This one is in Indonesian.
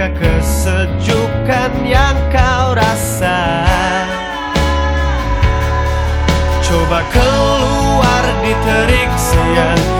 Kesejukan yang kau rasa? Coba keluar di terik siang